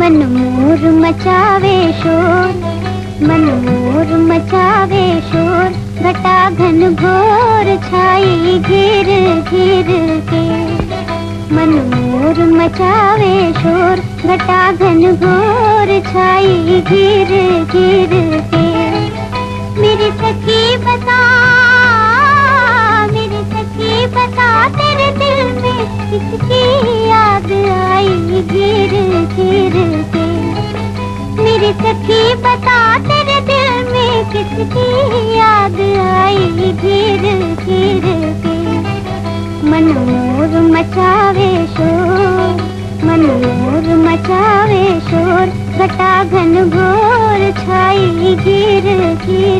मन मोर मचावे शोर, मन मोर मचावे शोर, घटा घन घोर छाई घेर घेर के। मन मोर मचावे शोर, घटा घन घोर छाई घेर घेर के। मेरी बता, तेरे दिल में किसकी याद आई? घिर गिर के मन मोर मचावे शोर मन मचावे शोर, घटा घन घोर छाई गिर गिर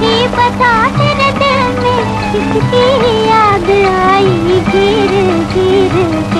सखी बता तेरे दिल में किसकी याद आई घिर घिर के।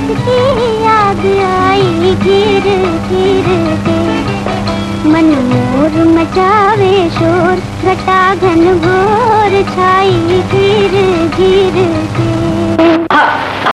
में किसकी याद आई गिर गिर के? मन मोर मचावे शोर, घटा घन घोर छाई, गिर गिर